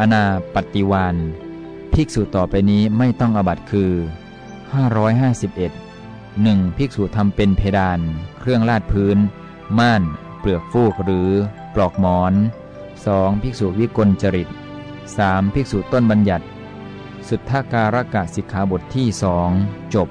อนาปฏิวานภิกษุต่อไปนี้ไม่ต้องอบัตคือ 551 1. ภิกษุทำเป็นเพดาน เครื่องลาดพื้น ม่าน เปลือกฟูกหรือปลอกหมอน 2. ภิกษุวิกลจริต 3. ภิกษุต้นบัญญัติ สุทธาการกะสิกขาบทที่สองจบ